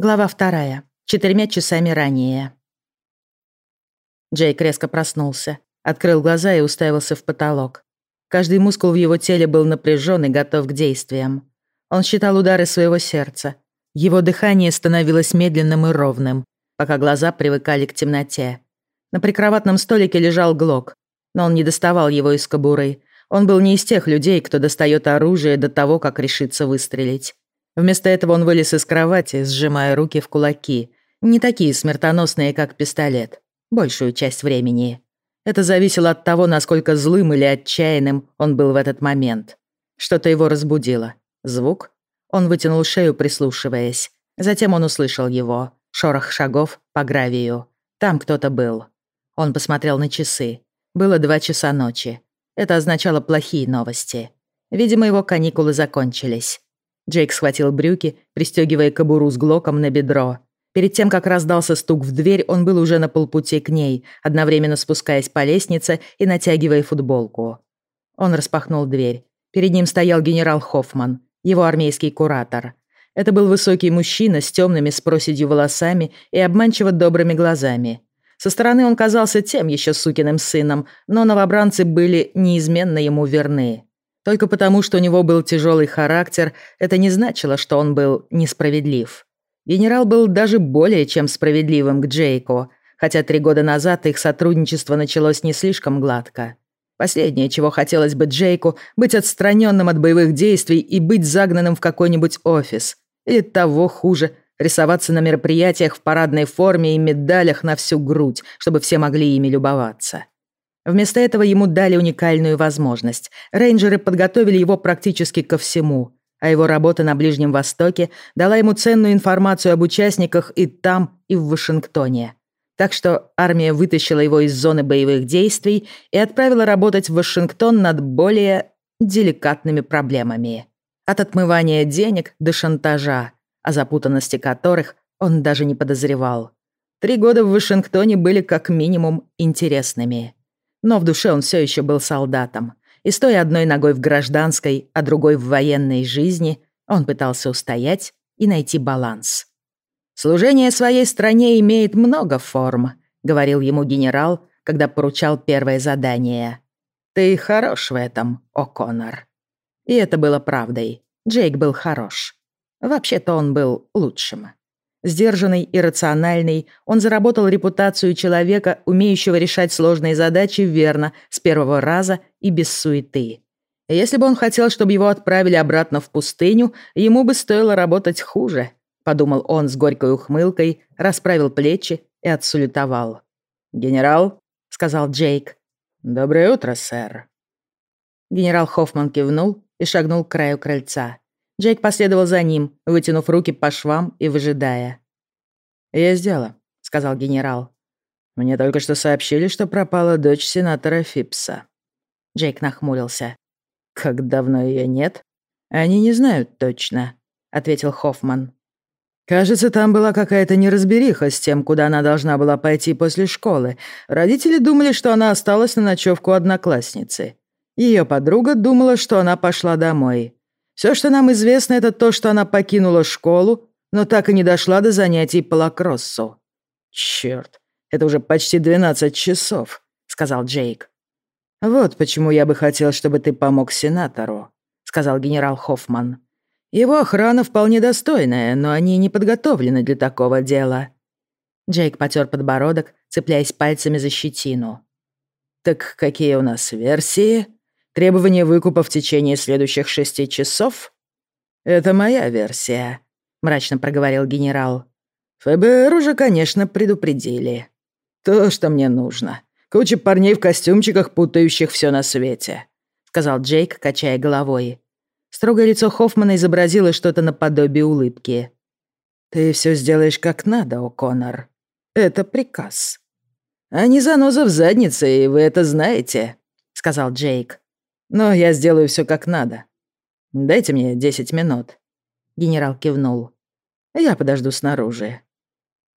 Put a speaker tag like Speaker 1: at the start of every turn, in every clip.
Speaker 1: Глава вторая. Четырьмя часами ранее. Джейк резко проснулся, открыл глаза и уставился в потолок. Каждый мускул в его теле был напряжен и готов к действиям. Он считал удары своего сердца. Его дыхание становилось медленным и ровным, пока глаза привыкали к темноте. На прикроватном столике лежал глок, но он не доставал его из кобуры. Он был не из тех людей, кто достает оружие до того, как решится выстрелить. Вместо этого он вылез из кровати, сжимая руки в кулаки. Не такие смертоносные, как пистолет. Большую часть времени. Это зависело от того, насколько злым или отчаянным он был в этот момент. Что-то его разбудило. Звук? Он вытянул шею, прислушиваясь. Затем он услышал его. Шорох шагов по гравию. Там кто-то был. Он посмотрел на часы. Было два часа ночи. Это означало плохие новости. Видимо, его каникулы закончились. Джейк схватил брюки, пристегивая кобуру с глоком на бедро. Перед тем, как раздался стук в дверь, он был уже на полпути к ней, одновременно спускаясь по лестнице и натягивая футболку. Он распахнул дверь. Перед ним стоял генерал Хоффман, его армейский куратор. Это был высокий мужчина с темными с проседью волосами и обманчиво добрыми глазами. Со стороны он казался тем еще сукиным сыном, но новобранцы были неизменно ему верны. Только потому, что у него был тяжелый характер, это не значило, что он был несправедлив. Генерал был даже более чем справедливым к Джейку, хотя три года назад их сотрудничество началось не слишком гладко. Последнее, чего хотелось бы Джейку, быть отстраненным от боевых действий и быть загнанным в какой-нибудь офис. Или того хуже, рисоваться на мероприятиях в парадной форме и медалях на всю грудь, чтобы все могли ими любоваться. Вместо этого ему дали уникальную возможность. Рейнджеры подготовили его практически ко всему, а его работа на Ближнем Востоке дала ему ценную информацию об участниках и там, и в Вашингтоне. Так что армия вытащила его из зоны боевых действий и отправила работать в Вашингтон над более деликатными проблемами. От отмывания денег до шантажа, о запутанности которых он даже не подозревал. Три года в Вашингтоне были как минимум интересными. Но в душе он все еще был солдатом. И стоя одной ногой в гражданской, а другой в военной жизни, он пытался устоять и найти баланс. «Служение своей стране имеет много форм», — говорил ему генерал, когда поручал первое задание. «Ты хорош в этом, О'Коннор». И это было правдой. Джейк был хорош. Вообще-то он был лучшим. Сдержанный и рациональный, он заработал репутацию человека, умеющего решать сложные задачи верно, с первого раза и без суеты. Если бы он хотел, чтобы его отправили обратно в пустыню, ему бы стоило работать хуже, подумал он с горькой ухмылкой, расправил плечи и отсулютовал. «Генерал», — сказал Джейк. «Доброе утро, сэр». Генерал Хоффман кивнул и шагнул к краю крыльца. Джейк последовал за ним, вытянув руки по швам и выжидая. «Есть дело», — сказал генерал. «Мне только что сообщили, что пропала дочь сенатора Фипса». Джейк нахмурился. «Как давно ее нет?» «Они не знают точно», — ответил Хоффман. «Кажется, там была какая-то неразбериха с тем, куда она должна была пойти после школы. Родители думали, что она осталась на ночевку одноклассницы. Ее подруга думала, что она пошла домой. Все, что нам известно, это то, что она покинула школу, но так и не дошла до занятий по лакроссу. Черт, это уже почти 12 часов», — сказал Джейк. «Вот почему я бы хотел, чтобы ты помог сенатору», — сказал генерал Хоффман. «Его охрана вполне достойная, но они не подготовлены для такого дела». Джейк потер подбородок, цепляясь пальцами за щетину. «Так какие у нас версии?» Требование выкупа в течение следующих шести часов? Это моя версия, мрачно проговорил генерал. ФБР уже, конечно, предупредили. То, что мне нужно. Куча парней в костюмчиках, путающих все на свете, сказал Джейк, качая головой. Строгое лицо Хоффмана изобразило что-то наподобие улыбки. «Ты все сделаешь как надо, О'Коннор. Это приказ». «Они заноза в заднице, и вы это знаете», — сказал Джейк. Но я сделаю все как надо. Дайте мне 10 минут». Генерал кивнул. «Я подожду снаружи».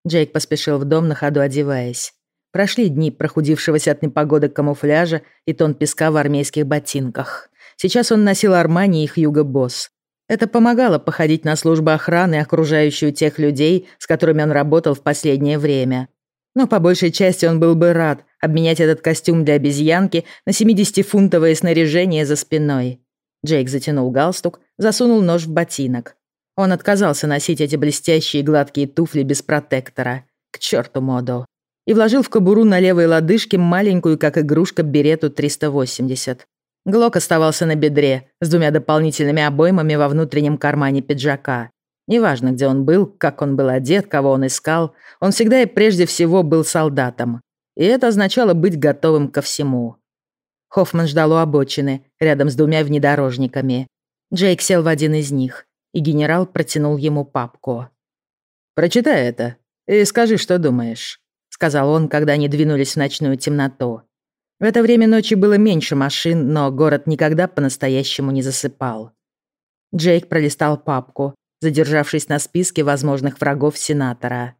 Speaker 1: Джейк поспешил в дом, на ходу одеваясь. Прошли дни прохудившегося от непогоды камуфляжа и тон песка в армейских ботинках. Сейчас он носил Армани и Хьюго Босс. Это помогало походить на службу охраны, окружающую тех людей, с которыми он работал в последнее время. Но по большей части он был бы рад обменять этот костюм для обезьянки на 70-фунтовое снаряжение за спиной. Джейк затянул галстук, засунул нож в ботинок. Он отказался носить эти блестящие гладкие туфли без протектора. К черту моду. И вложил в кобуру на левой лодыжке маленькую, как игрушка, берету 380. Глок оставался на бедре, с двумя дополнительными обоймами во внутреннем кармане пиджака. Неважно, где он был, как он был одет, кого он искал, он всегда и прежде всего был солдатом. И это означало быть готовым ко всему. Хоффман ждал у обочины, рядом с двумя внедорожниками. Джейк сел в один из них, и генерал протянул ему папку. «Прочитай это и скажи, что думаешь», — сказал он, когда они двинулись в ночную темноту. В это время ночи было меньше машин, но город никогда по-настоящему не засыпал. Джейк пролистал папку, задержавшись на списке возможных врагов сенатора.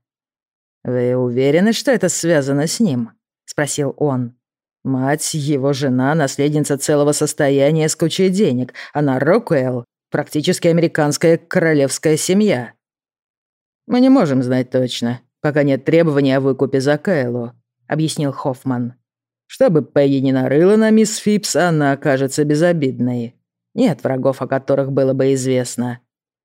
Speaker 1: «Вы уверены, что это связано с ним?» — спросил он. «Мать, его жена, наследница целого состояния с кучей денег. Она Рокуэлл, практически американская королевская семья». «Мы не можем знать точно, пока нет требований о выкупе за Кайлу», — объяснил Хоффман. Чтобы Пегги не нарыла на мисс Фипс, она окажется безобидной. Нет врагов, о которых было бы известно.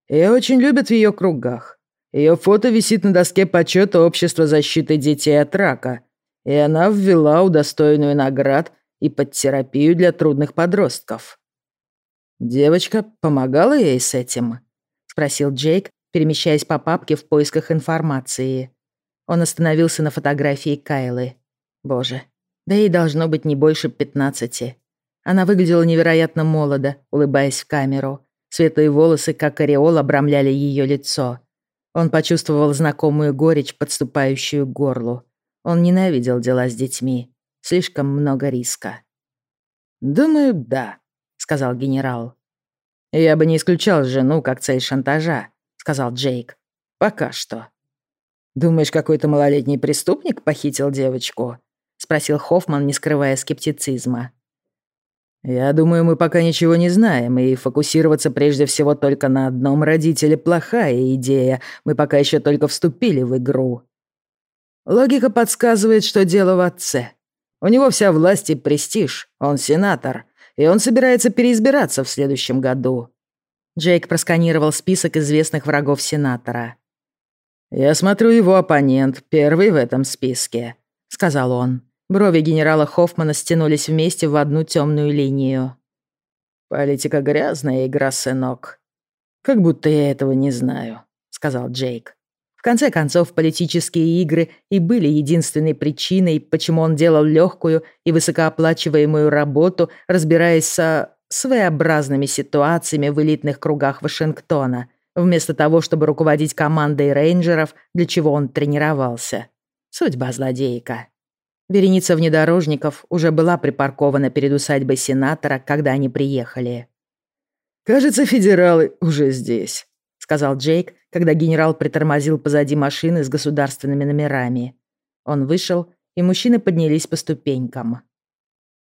Speaker 1: Ее очень любят в ее кругах. Ее фото висит на доске почета Общества защиты детей от рака, и она ввела удостоенную наград и подтерапию для трудных подростков. «Девочка помогала ей с этим?» — спросил Джейк, перемещаясь по папке в поисках информации. Он остановился на фотографии Кайлы. Боже, да ей должно быть не больше пятнадцати. Она выглядела невероятно молодо, улыбаясь в камеру. Светлые волосы, как ореол, обрамляли ее лицо. Он почувствовал знакомую горечь, подступающую к горлу. Он ненавидел дела с детьми. Слишком много риска. «Думаю, да», — сказал генерал. «Я бы не исключал жену как цель шантажа», — сказал Джейк. «Пока что». «Думаешь, какой-то малолетний преступник похитил девочку?» — спросил Хоффман, не скрывая скептицизма. «Я думаю, мы пока ничего не знаем, и фокусироваться прежде всего только на одном родителе — плохая идея. Мы пока еще только вступили в игру. Логика подсказывает, что дело в отце. У него вся власть и престиж, он сенатор, и он собирается переизбираться в следующем году». Джейк просканировал список известных врагов сенатора. «Я смотрю, его оппонент первый в этом списке», — сказал он. Брови генерала Хоффмана стянулись вместе в одну темную линию. «Политика грязная игра, сынок». «Как будто я этого не знаю», — сказал Джейк. В конце концов, политические игры и были единственной причиной, почему он делал легкую и высокооплачиваемую работу, разбираясь со своеобразными ситуациями в элитных кругах Вашингтона, вместо того, чтобы руководить командой рейнджеров, для чего он тренировался. Судьба злодейка. Вереница внедорожников уже была припаркована перед усадьбой сенатора, когда они приехали. «Кажется, федералы уже здесь», — сказал Джейк, когда генерал притормозил позади машины с государственными номерами. Он вышел, и мужчины поднялись по ступенькам.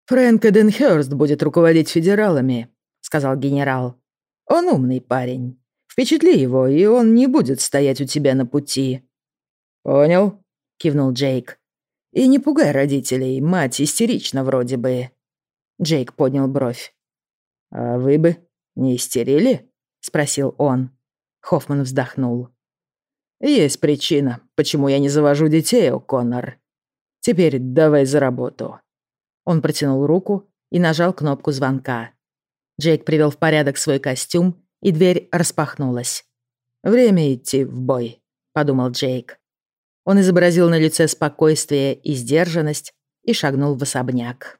Speaker 1: «Фрэнк Эденхёрст будет руководить федералами», — сказал генерал. «Он умный парень. Впечатли его, и он не будет стоять у тебя на пути». «Понял», — кивнул Джейк. И не пугай родителей, мать истерична вроде бы». Джейк поднял бровь. «А вы бы не истерили?» — спросил он. Хоффман вздохнул. «Есть причина, почему я не завожу детей, О'Коннор. Теперь давай за работу». Он протянул руку и нажал кнопку звонка. Джейк привел в порядок свой костюм, и дверь распахнулась. «Время идти в бой», — подумал Джейк. Он изобразил на лице спокойствие и сдержанность и шагнул в особняк.